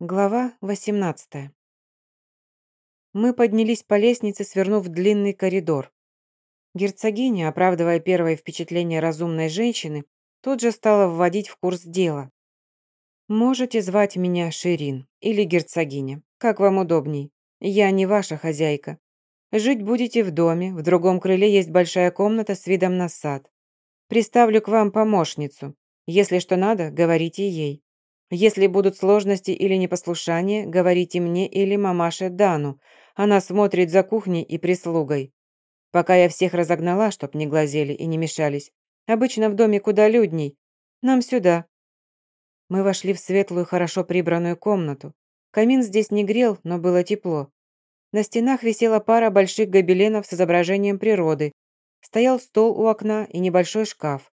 Глава 18. Мы поднялись по лестнице, свернув длинный коридор. Герцогиня, оправдывая первое впечатление разумной женщины, тут же стала вводить в курс дела. «Можете звать меня Ширин или герцогиня, как вам удобней. Я не ваша хозяйка. Жить будете в доме, в другом крыле есть большая комната с видом на сад. Приставлю к вам помощницу. Если что надо, говорите ей. Если будут сложности или непослушания, говорите мне или мамаше Дану. Она смотрит за кухней и прислугой. Пока я всех разогнала, чтоб не глазели и не мешались. Обычно в доме куда людней. Нам сюда». Мы вошли в светлую, хорошо прибранную комнату. Камин здесь не грел, но было тепло. На стенах висела пара больших гобеленов с изображением природы. Стоял стол у окна и небольшой шкаф.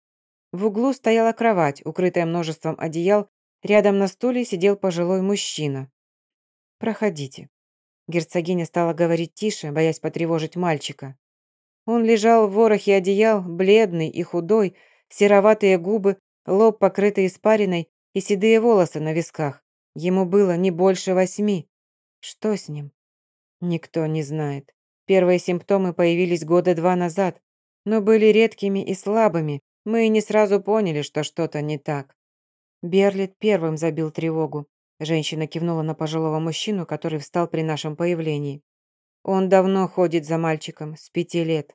В углу стояла кровать, укрытая множеством одеял Рядом на стуле сидел пожилой мужчина. «Проходите». Герцогиня стала говорить тише, боясь потревожить мальчика. Он лежал в ворохе одеял, бледный и худой, сероватые губы, лоб покрытый испариной и седые волосы на висках. Ему было не больше восьми. Что с ним? Никто не знает. Первые симптомы появились года два назад, но были редкими и слабыми. Мы не сразу поняли, что что-то не так. Берлит первым забил тревогу. Женщина кивнула на пожилого мужчину, который встал при нашем появлении. Он давно ходит за мальчиком, с пяти лет.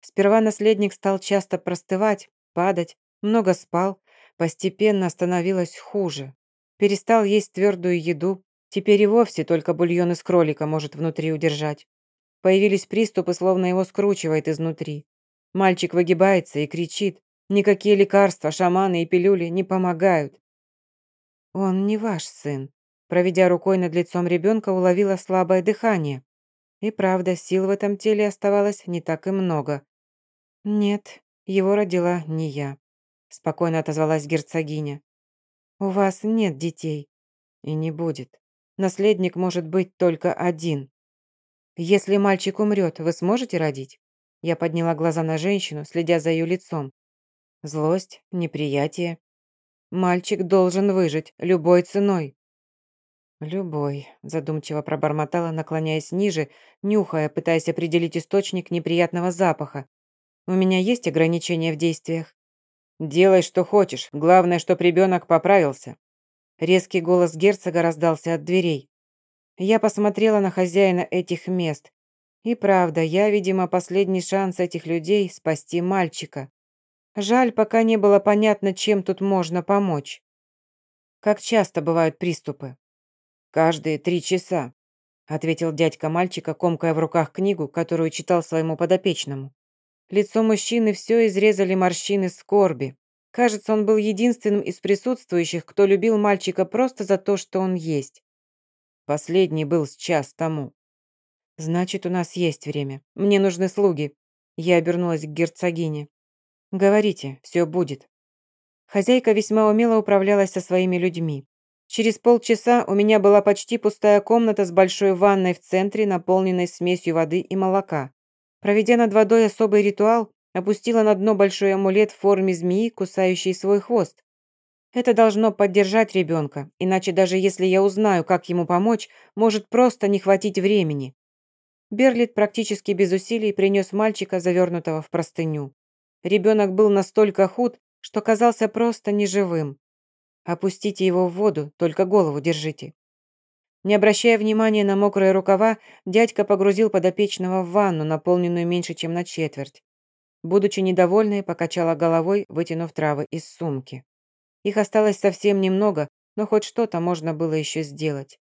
Сперва наследник стал часто простывать, падать, много спал, постепенно становилось хуже. Перестал есть твердую еду, теперь и вовсе только бульон из кролика может внутри удержать. Появились приступы, словно его скручивает изнутри. Мальчик выгибается и кричит. Никакие лекарства, шаманы и пилюли не помогают. «Он не ваш сын», проведя рукой над лицом ребенка, уловила слабое дыхание. И правда, сил в этом теле оставалось не так и много. «Нет, его родила не я», – спокойно отозвалась герцогиня. «У вас нет детей. И не будет. Наследник может быть только один. Если мальчик умрет, вы сможете родить?» Я подняла глаза на женщину, следя за ее лицом. Злость, неприятие, Мальчик должен выжить любой ценой». «Любой», – задумчиво пробормотала, наклоняясь ниже, нюхая, пытаясь определить источник неприятного запаха. «У меня есть ограничения в действиях?» «Делай, что хочешь. Главное, чтоб ребенок поправился». Резкий голос герцога раздался от дверей. Я посмотрела на хозяина этих мест. И правда, я, видимо, последний шанс этих людей спасти мальчика. Жаль, пока не было понятно, чем тут можно помочь. Как часто бывают приступы? Каждые три часа, ответил дядька мальчика, комкая в руках книгу, которую читал своему подопечному. Лицо мужчины все изрезали морщины скорби. Кажется, он был единственным из присутствующих, кто любил мальчика просто за то, что он есть. Последний был с час тому. «Значит, у нас есть время. Мне нужны слуги». Я обернулась к герцогине. «Говорите, все будет». Хозяйка весьма умело управлялась со своими людьми. Через полчаса у меня была почти пустая комната с большой ванной в центре, наполненной смесью воды и молока. Проведя над водой особый ритуал, опустила на дно большой амулет в форме змеи, кусающей свой хвост. Это должно поддержать ребенка, иначе даже если я узнаю, как ему помочь, может просто не хватить времени. Берлит практически без усилий принес мальчика, завернутого в простыню. Ребенок был настолько худ, что казался просто неживым. Опустите его в воду, только голову держите. Не обращая внимания на мокрые рукава, дядька погрузил подопечного в ванну, наполненную меньше, чем на четверть. Будучи недовольной, покачала головой, вытянув травы из сумки. Их осталось совсем немного, но хоть что-то можно было еще сделать.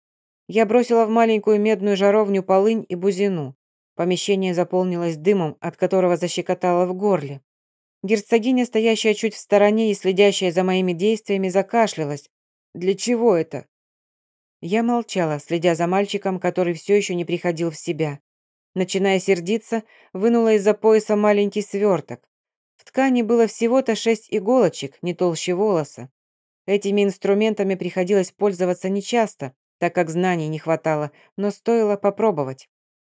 Я бросила в маленькую медную жаровню полынь и бузину. Помещение заполнилось дымом, от которого защекотало в горле. Герцогиня, стоящая чуть в стороне и следящая за моими действиями, закашлялась. «Для чего это?» Я молчала, следя за мальчиком, который все еще не приходил в себя. Начиная сердиться, вынула из-за пояса маленький сверток. В ткани было всего-то шесть иголочек, не толще волоса. Этими инструментами приходилось пользоваться нечасто, так как знаний не хватало, но стоило попробовать.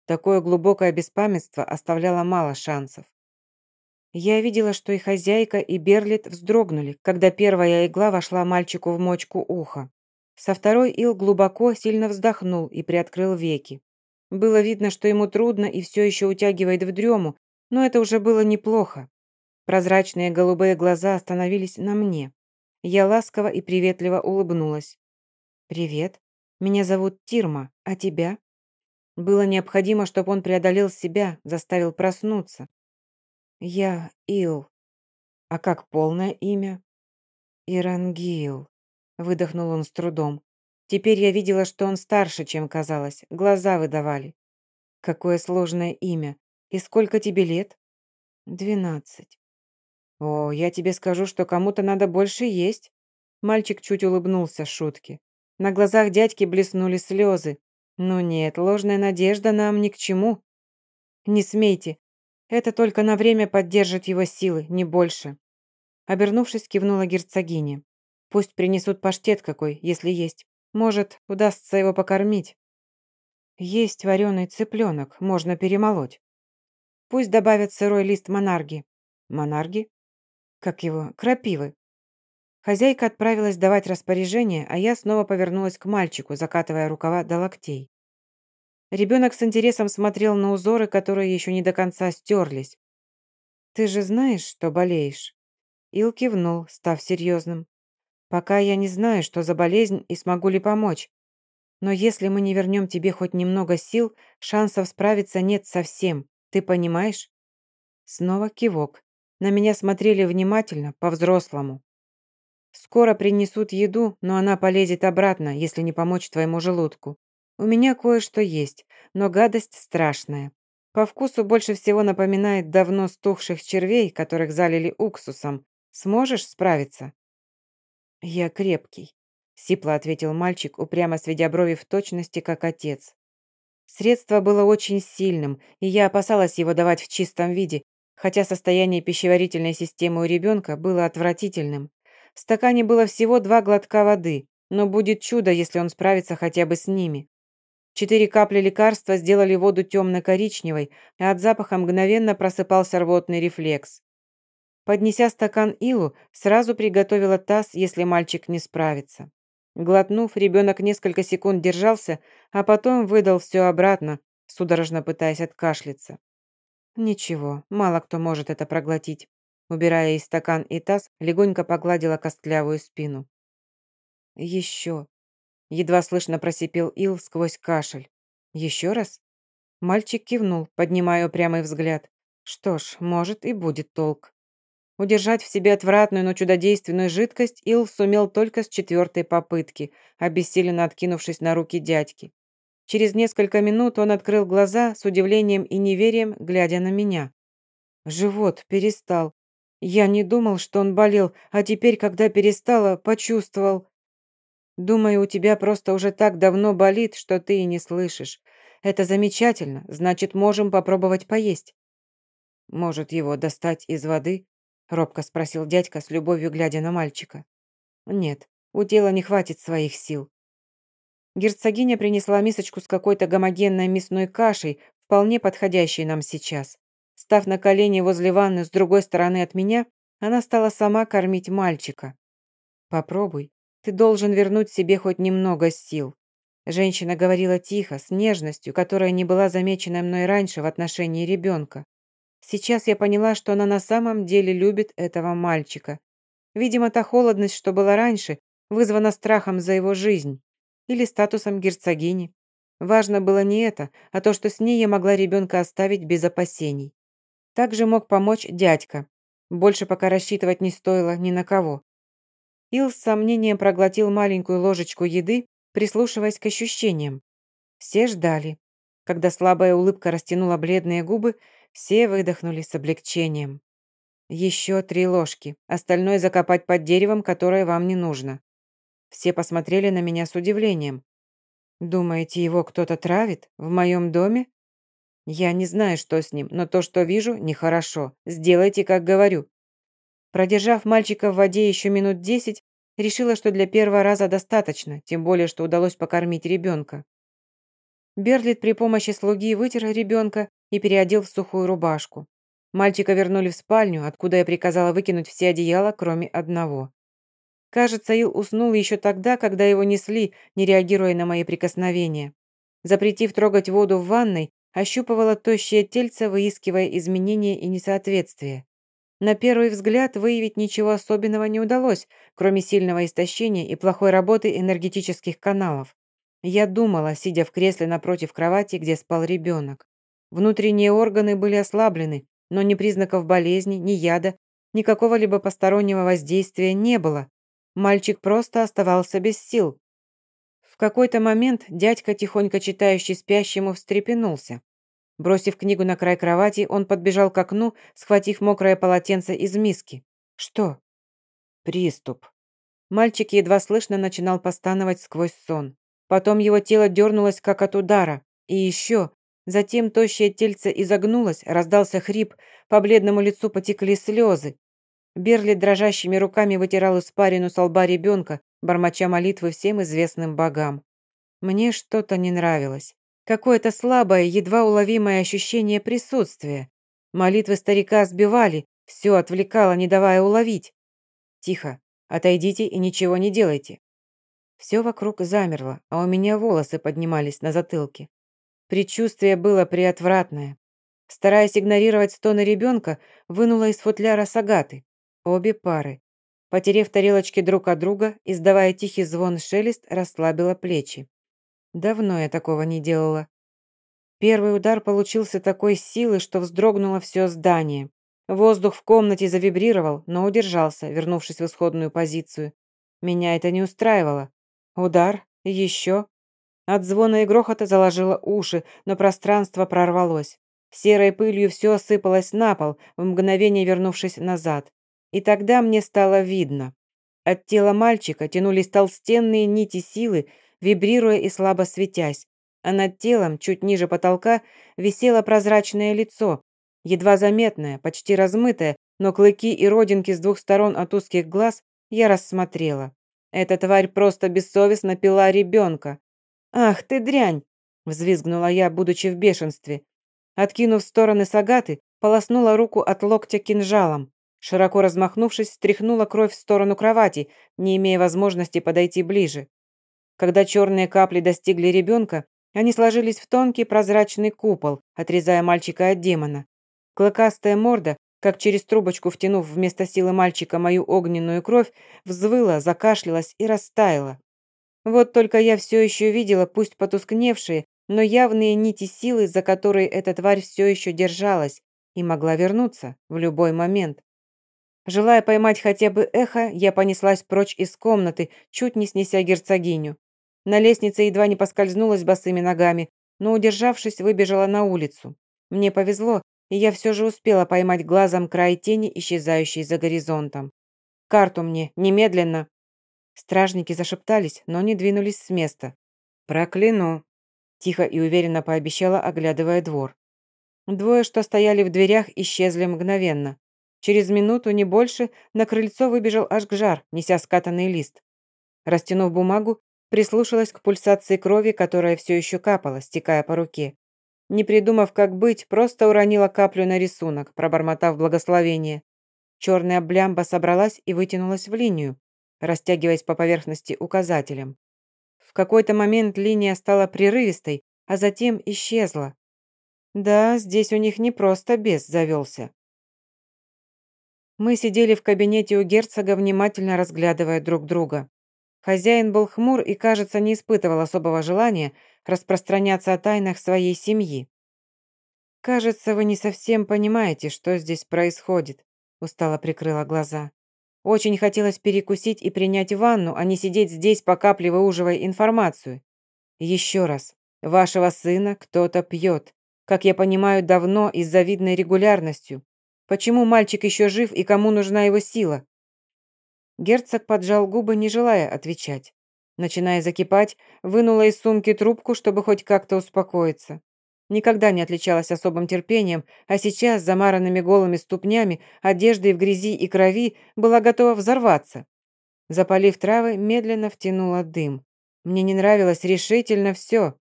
Такое глубокое беспамятство оставляло мало шансов. Я видела, что и хозяйка, и Берлит вздрогнули, когда первая игла вошла мальчику в мочку уха. Со второй Ил глубоко, сильно вздохнул и приоткрыл веки. Было видно, что ему трудно и все еще утягивает в дрему, но это уже было неплохо. Прозрачные голубые глаза остановились на мне. Я ласково и приветливо улыбнулась. «Привет. Меня зовут Тирма, а тебя?» Было необходимо, чтобы он преодолел себя, заставил проснуться. «Я Ил. А как полное имя?» «Ирангил», — выдохнул он с трудом. Теперь я видела, что он старше, чем казалось. Глаза выдавали. «Какое сложное имя. И сколько тебе лет?» «Двенадцать». «О, я тебе скажу, что кому-то надо больше есть». Мальчик чуть улыбнулся шутке. На глазах дядьки блеснули слезы. «Ну нет, ложная надежда нам ни к чему». «Не смейте. Это только на время поддержит его силы, не больше». Обернувшись, кивнула герцогиня. «Пусть принесут паштет какой, если есть. Может, удастся его покормить». «Есть вареный цыпленок, можно перемолоть». «Пусть добавят сырой лист монарги». «Монарги?» «Как его? Крапивы». Хозяйка отправилась давать распоряжение, а я снова повернулась к мальчику, закатывая рукава до локтей. Ребенок с интересом смотрел на узоры, которые еще не до конца стерлись. «Ты же знаешь, что болеешь?» Ил кивнул, став серьезным. «Пока я не знаю, что за болезнь и смогу ли помочь. Но если мы не вернем тебе хоть немного сил, шансов справиться нет совсем. Ты понимаешь?» Снова кивок. На меня смотрели внимательно, по-взрослому. Скоро принесут еду, но она полезет обратно, если не помочь твоему желудку. У меня кое-что есть, но гадость страшная. По вкусу больше всего напоминает давно стухших червей, которых залили уксусом. Сможешь справиться?» «Я крепкий», — сипло ответил мальчик, упрямо сведя брови в точности, как отец. Средство было очень сильным, и я опасалась его давать в чистом виде, хотя состояние пищеварительной системы у ребенка было отвратительным. В стакане было всего два глотка воды, но будет чудо, если он справится хотя бы с ними. Четыре капли лекарства сделали воду темно-коричневой, а от запаха мгновенно просыпался рвотный рефлекс. Поднеся стакан Илу, сразу приготовила таз, если мальчик не справится. Глотнув, ребенок несколько секунд держался, а потом выдал все обратно, судорожно пытаясь откашляться. Ничего, мало кто может это проглотить. Убирая из стакан и таз, легонько погладила костлявую спину. «Еще!» Едва слышно просипел Ил сквозь кашель. «Еще раз?» Мальчик кивнул, поднимая упрямый взгляд. «Что ж, может и будет толк». Удержать в себе отвратную, но чудодейственную жидкость Ил сумел только с четвертой попытки, обессиленно откинувшись на руки дядьки. Через несколько минут он открыл глаза с удивлением и неверием, глядя на меня. Живот перестал. Я не думал, что он болел, а теперь, когда перестало, почувствовал. Думаю, у тебя просто уже так давно болит, что ты и не слышишь. Это замечательно, значит, можем попробовать поесть. Может, его достать из воды? Робко спросил дядька с любовью, глядя на мальчика. Нет, у тела не хватит своих сил. Герцогиня принесла мисочку с какой-то гомогенной мясной кашей, вполне подходящей нам сейчас. Став на колени возле ванны с другой стороны от меня, она стала сама кормить мальчика. «Попробуй. Ты должен вернуть себе хоть немного сил». Женщина говорила тихо, с нежностью, которая не была замечена мной раньше в отношении ребенка. Сейчас я поняла, что она на самом деле любит этого мальчика. Видимо, та холодность, что была раньше, вызвана страхом за его жизнь или статусом герцогини. Важно было не это, а то, что с ней я могла ребенка оставить без опасений. Также мог помочь дядька. Больше пока рассчитывать не стоило ни на кого. Ил с сомнением проглотил маленькую ложечку еды, прислушиваясь к ощущениям. Все ждали. Когда слабая улыбка растянула бледные губы, все выдохнули с облегчением. Еще три ложки, остальное закопать под деревом, которое вам не нужно. Все посмотрели на меня с удивлением. «Думаете, его кто-то травит? В моем доме?» «Я не знаю, что с ним, но то, что вижу, нехорошо. Сделайте, как говорю». Продержав мальчика в воде еще минут десять, решила, что для первого раза достаточно, тем более, что удалось покормить ребенка. Берлит при помощи слуги вытер ребенка и переодел в сухую рубашку. Мальчика вернули в спальню, откуда я приказала выкинуть все одеяла, кроме одного. Кажется, Ил уснул еще тогда, когда его несли, не реагируя на мои прикосновения. Запретив трогать воду в ванной, ощупывала тощее тельце, выискивая изменения и несоответствия. На первый взгляд выявить ничего особенного не удалось, кроме сильного истощения и плохой работы энергетических каналов. Я думала, сидя в кресле напротив кровати, где спал ребенок. Внутренние органы были ослаблены, но ни признаков болезни, ни яда, ни какого-либо постороннего воздействия не было. Мальчик просто оставался без сил. В какой-то момент дядька, тихонько читающий спящему, встрепенулся. Бросив книгу на край кровати, он подбежал к окну, схватив мокрое полотенце из миски. «Что?» «Приступ». Мальчик едва слышно начинал постановать сквозь сон. Потом его тело дернулось, как от удара. И еще. Затем тощее тельце изогнулось, раздался хрип, по бледному лицу потекли слезы. Берли дрожащими руками вытирал испарину с лба ребенка, бормоча молитвы всем известным богам. Мне что-то не нравилось. Какое-то слабое, едва уловимое ощущение присутствия. Молитвы старика сбивали, все отвлекало, не давая уловить. «Тихо, отойдите и ничего не делайте». Все вокруг замерло, а у меня волосы поднимались на затылке. Предчувствие было приотвратное. Стараясь игнорировать стоны ребенка, вынула из футляра сагаты. Обе пары. Потерев тарелочки друг от друга, издавая тихий звон-шелест, расслабила плечи. Давно я такого не делала. Первый удар получился такой силы, что вздрогнуло все здание. Воздух в комнате завибрировал, но удержался, вернувшись в исходную позицию. Меня это не устраивало. Удар, еще. От звона и грохота заложило уши, но пространство прорвалось. Серой пылью все осыпалось на пол, в мгновение вернувшись назад. И тогда мне стало видно. От тела мальчика тянулись толстенные нити силы, вибрируя и слабо светясь, а над телом, чуть ниже потолка, висело прозрачное лицо, едва заметное, почти размытое, но клыки и родинки с двух сторон от узких глаз я рассмотрела. Эта тварь просто бессовестно пила ребенка. «Ах ты дрянь!» – взвизгнула я, будучи в бешенстве. Откинув в стороны сагаты, полоснула руку от локтя кинжалом. Широко размахнувшись, стряхнула кровь в сторону кровати, не имея возможности подойти ближе. Когда черные капли достигли ребенка, они сложились в тонкий прозрачный купол, отрезая мальчика от демона. Клыкастая морда, как через трубочку втянув вместо силы мальчика мою огненную кровь, взвыла, закашлялась и растаяла. Вот только я все еще видела, пусть потускневшие, но явные нити силы, за которые эта тварь все еще держалась и могла вернуться в любой момент. Желая поймать хотя бы эхо, я понеслась прочь из комнаты, чуть не снеся герцогиню. На лестнице едва не поскользнулась босыми ногами, но, удержавшись, выбежала на улицу. Мне повезло, и я все же успела поймать глазом край тени, исчезающей за горизонтом. «Карту мне, немедленно!» Стражники зашептались, но не двинулись с места. «Прокляну!» Тихо и уверенно пообещала, оглядывая двор. Двое, что стояли в дверях, исчезли мгновенно. Через минуту, не больше, на крыльцо выбежал Ашгжар, неся скатанный лист. Растянув бумагу, Прислушалась к пульсации крови, которая все еще капала, стекая по руке. Не придумав, как быть, просто уронила каплю на рисунок, пробормотав благословение. Черная блямба собралась и вытянулась в линию, растягиваясь по поверхности указателем. В какой-то момент линия стала прерывистой, а затем исчезла. Да, здесь у них не просто бес завелся. Мы сидели в кабинете у герцога, внимательно разглядывая друг друга. Хозяин был хмур и, кажется, не испытывал особого желания распространяться о тайнах своей семьи. «Кажется, вы не совсем понимаете, что здесь происходит», устало прикрыла глаза. «Очень хотелось перекусить и принять ванну, а не сидеть здесь, по капле выуживая информацию. Еще раз, вашего сына кто-то пьет. Как я понимаю, давно и с завидной регулярностью. Почему мальчик еще жив и кому нужна его сила? Герцог поджал губы, не желая отвечать. Начиная закипать, вынула из сумки трубку, чтобы хоть как-то успокоиться. Никогда не отличалась особым терпением, а сейчас, замаранными голыми ступнями, одеждой в грязи и крови, была готова взорваться. Запалив травы, медленно втянула дым. Мне не нравилось решительно все.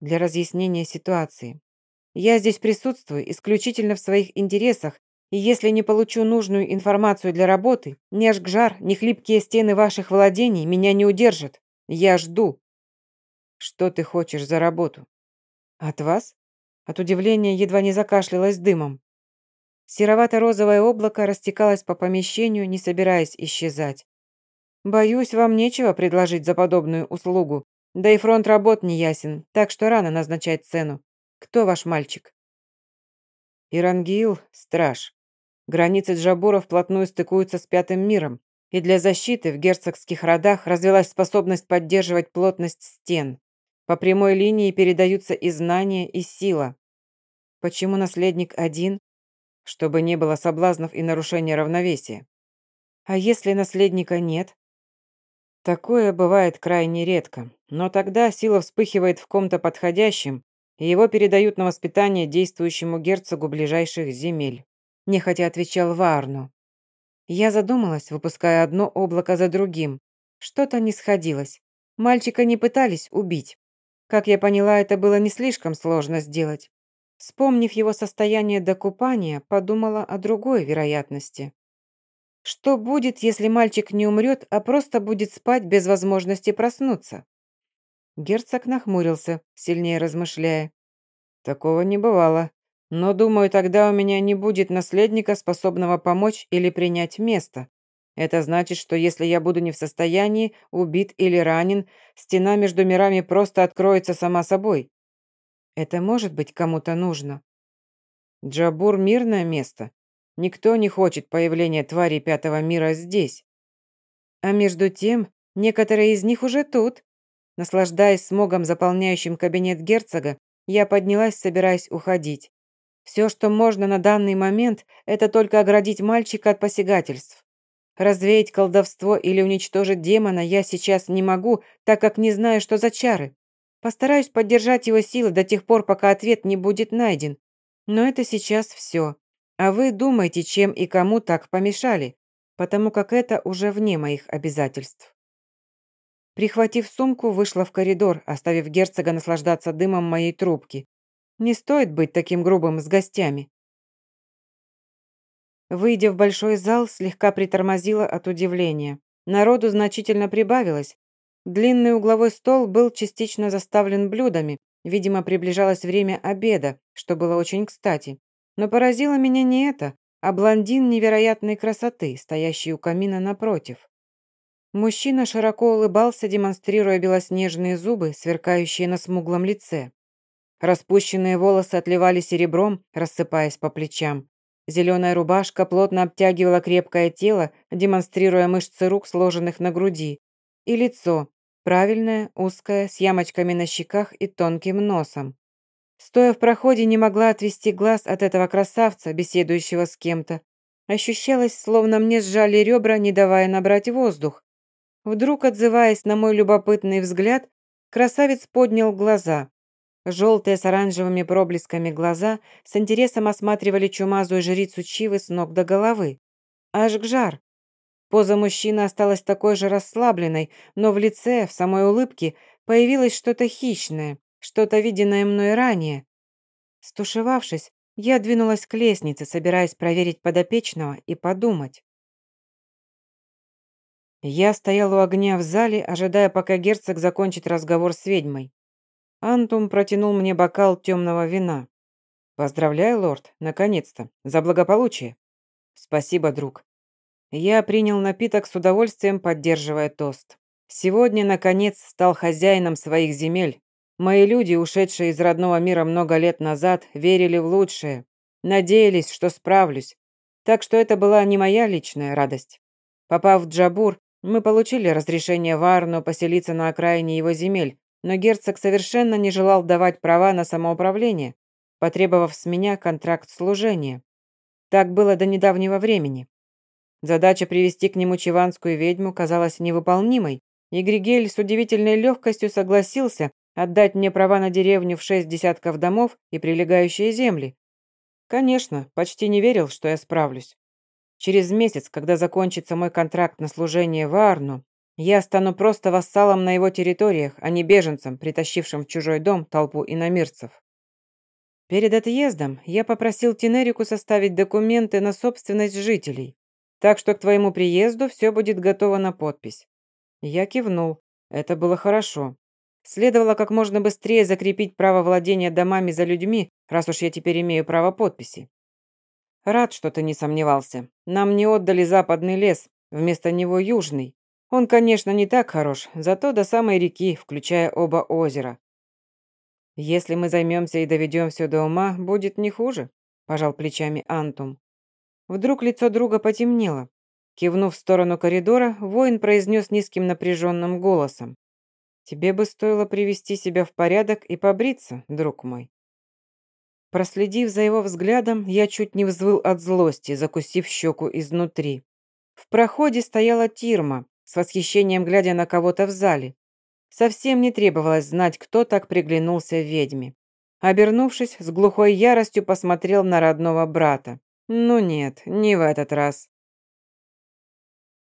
Для разъяснения ситуации. Я здесь присутствую исключительно в своих интересах И если не получу нужную информацию для работы, ни Ашгжар, ни хлипкие стены ваших владений меня не удержат. Я жду. Что ты хочешь за работу? От вас? От удивления едва не закашлялась дымом. Серовато-розовое облако растекалось по помещению, не собираясь исчезать. «Боюсь, вам нечего предложить за подобную услугу. Да и фронт работ не ясен, так что рано назначать цену. Кто ваш мальчик?» «Ирангиил – страж. Границы Джабура вплотную стыкуются с Пятым миром, и для защиты в герцогских родах развилась способность поддерживать плотность стен. По прямой линии передаются и знания, и сила. Почему наследник один? Чтобы не было соблазнов и нарушения равновесия. А если наследника нет? Такое бывает крайне редко, но тогда сила вспыхивает в ком-то подходящем, и его передают на воспитание действующему герцогу ближайших земель. Нехотя отвечал Варну. Я задумалась, выпуская одно облако за другим. Что-то не сходилось. Мальчика не пытались убить. Как я поняла, это было не слишком сложно сделать. Вспомнив его состояние до купания, подумала о другой вероятности. Что будет, если мальчик не умрет, а просто будет спать без возможности проснуться? Герцог нахмурился, сильнее размышляя. Такого не бывало. Но, думаю, тогда у меня не будет наследника, способного помочь или принять место. Это значит, что если я буду не в состоянии, убит или ранен, стена между мирами просто откроется сама собой. Это может быть кому-то нужно. Джабур – мирное место. Никто не хочет появления тварей пятого мира здесь. А между тем, некоторые из них уже тут. Наслаждаясь смогом, заполняющим кабинет герцога, я поднялась, собираясь уходить. Все, что можно на данный момент, это только оградить мальчика от посягательств. Развеять колдовство или уничтожить демона я сейчас не могу, так как не знаю, что за чары. Постараюсь поддержать его силы до тех пор, пока ответ не будет найден. Но это сейчас все. А вы думаете, чем и кому так помешали, потому как это уже вне моих обязательств. Прихватив сумку, вышла в коридор, оставив герцога наслаждаться дымом моей трубки. Не стоит быть таким грубым с гостями. Выйдя в большой зал, слегка притормозила от удивления. Народу значительно прибавилось. Длинный угловой стол был частично заставлен блюдами. Видимо, приближалось время обеда, что было очень кстати. Но поразило меня не это, а блондин невероятной красоты, стоящий у камина напротив. Мужчина широко улыбался, демонстрируя белоснежные зубы, сверкающие на смуглом лице. Распущенные волосы отливали серебром, рассыпаясь по плечам. Зеленая рубашка плотно обтягивала крепкое тело, демонстрируя мышцы рук, сложенных на груди. И лицо, правильное, узкое, с ямочками на щеках и тонким носом. Стоя в проходе, не могла отвести глаз от этого красавца, беседующего с кем-то. Ощущалось, словно мне сжали ребра, не давая набрать воздух. Вдруг, отзываясь на мой любопытный взгляд, красавец поднял глаза. Желтые с оранжевыми проблесками глаза с интересом осматривали чумазую жрицу Чивы с ног до головы. Аж к жар. Поза мужчины осталась такой же расслабленной, но в лице, в самой улыбке, появилось что-то хищное что-то виденное мной ранее. Стушевавшись, я двинулась к лестнице, собираясь проверить подопечного и подумать. Я стоял у огня в зале, ожидая, пока герцог закончит разговор с ведьмой. Антум протянул мне бокал темного вина. «Поздравляю, лорд, наконец-то, за благополучие». «Спасибо, друг». Я принял напиток с удовольствием, поддерживая тост. Сегодня, наконец, стал хозяином своих земель, Мои люди, ушедшие из родного мира много лет назад, верили в лучшее, надеялись, что справлюсь. Так что это была не моя личная радость. Попав в Джабур, мы получили разрешение Варну поселиться на окраине его земель, но герцог совершенно не желал давать права на самоуправление, потребовав с меня контракт служения. Так было до недавнего времени. Задача привести к нему чиванскую ведьму казалась невыполнимой, и Григель с удивительной легкостью согласился, Отдать мне права на деревню в шесть десятков домов и прилегающие земли? Конечно, почти не верил, что я справлюсь. Через месяц, когда закончится мой контракт на служение в Арну, я стану просто вассалом на его территориях, а не беженцем, притащившим в чужой дом толпу иномирцев. Перед отъездом я попросил Тинерику составить документы на собственность жителей, так что к твоему приезду все будет готово на подпись. Я кивнул. Это было хорошо. Следовало как можно быстрее закрепить право владения домами за людьми, раз уж я теперь имею право подписи. Рад, что ты не сомневался. Нам не отдали западный лес, вместо него южный. Он, конечно, не так хорош, зато до самой реки, включая оба озера. Если мы займемся и доведем все до ума, будет не хуже, пожал плечами Антум. Вдруг лицо друга потемнело. Кивнув в сторону коридора, воин произнес низким напряженным голосом. Тебе бы стоило привести себя в порядок и побриться, друг мой. Проследив за его взглядом, я чуть не взвыл от злости, закусив щеку изнутри. В проходе стояла Тирма, с восхищением глядя на кого-то в зале. Совсем не требовалось знать, кто так приглянулся ведьме. Обернувшись, с глухой яростью посмотрел на родного брата. «Ну нет, не в этот раз.